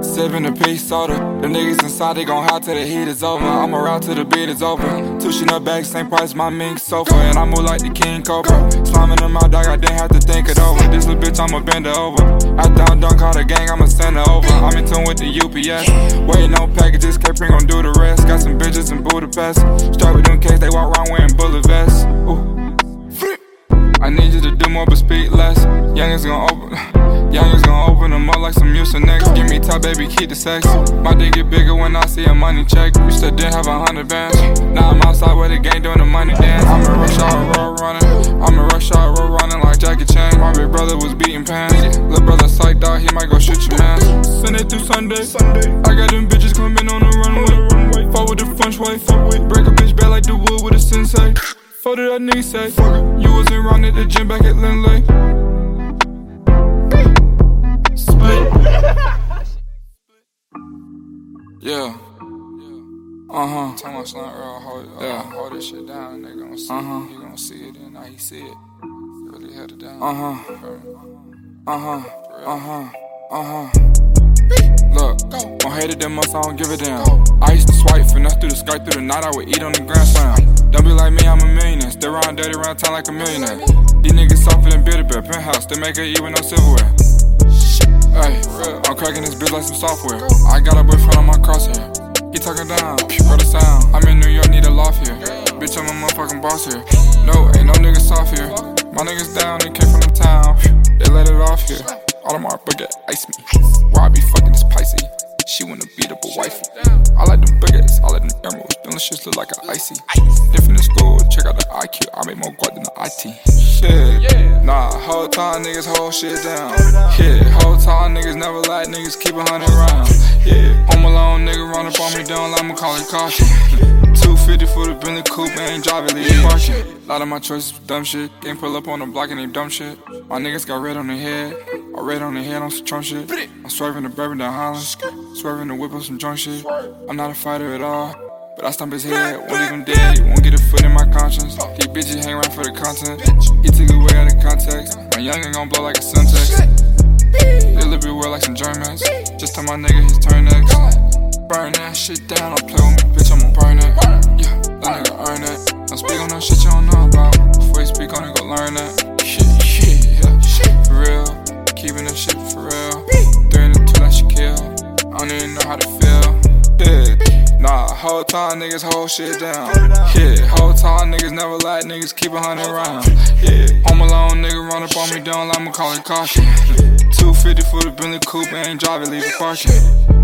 Seven a piece soda. The niggas inside, they gon' hide till the heat is over. I'ma ride till the beat is over. Two Chanel bags, same price, my mink sofa. And I move like the King Cobra. Slamming in my dog, I didn't have to think it over. This little bitch, I'ma bend her over. After I'm done, call the gang, I'ma send her over. I'm in tune with the UPS. Waiting on packages, Capri gon' do the rest. Got some bitches in Budapest. Straight with them cakes, they walk around wearing bullet vests. Ooh. I need you to do more but speak less. Youngins gon' open, youngins gon' open them up like some Mucinex. Give me top, baby, keep the sex. My dick get bigger when I see a money check. Used to didn't have a hundred bands. Now I'm outside where the gang doing the money dance. I'm a rush hour road running. I'm a rush hour road running like Jackie Chan. My big brother was beating pants. Little brother psyched out, he might go shoot your man. Sunday through Sunday. Sunday. I got them bitches coming on the runway. Fall with the French way. Break a bitch back like the wood with a sensei. Fuck did that nigga say? You wasn't around at the gym back at Lindley. Split. Yeah. Uh huh. Tell my son Earl, hold, uh, yeah. hold this shit down. They gonna see uh-huh. it. He gonna see it, and now he see it. Really had it down. Uh huh. Uh huh. Uh huh. Uh huh. Look, don't hate it that much, I don't give a damn. I used to swipe finesse through the sky through the night, I would eat on the grand slam. Don't be like me, I'm a millionaire. Stay around dirty around town like a millionaire. These niggas softer than Beer Bear, penthouse, they make it with no silverware. Hey, I'm cracking this bitch like some software. I got a boyfriend on my crosshair. He talking down, brother sound. I'm in New York, need a loft here. Bitch, I'm a motherfucking boss here. No, ain't no niggas soft here. My niggas down, they came from the town. They let it off here. Audemars Piguet, ice me. Beat up a wifey. I like them baguettes, I like them emeralds. Them shits look like an icy. Different in school, check out the IQ. I make more guap than the IT. Shit, nah, whole time niggas hold shit down. Yeah, whole time niggas never like niggas keep a hundred rounds. Yeah, home alone nigga run up on me, don't like Macaulay Culkin. 250 for the Bentley coupe, ain't driving, leave parking. A lot of my choices dumb shit. Can't pull up on the block and they dumb shit. My niggas got red on their head. I red on the head on some Trump shit. I'm swerving the bourbon down Holland. Swerving the whip on some joint shit. I'm not a fighter at all. But I stomp his head, won't leave him dead, won't get a foot in my conscience. These bitches hang around for the content. He took it way out of context. My youngin' gon' blow like a Suntex. They bit weird like some Germans. Just tell my nigga his turn next. Burn that shit down, don't play with me, bitch, I'm gon' burn it. Yeah, that nigga earn it. Don't speak on no shit whole time niggas hold shit down. Yeah, whole time niggas never like niggas keep a hundred round. Yeah, home alone nigga run up on me, don't like Macaulay Culkin. 250 for the Bentley coupe, ain't driving, leave it parking.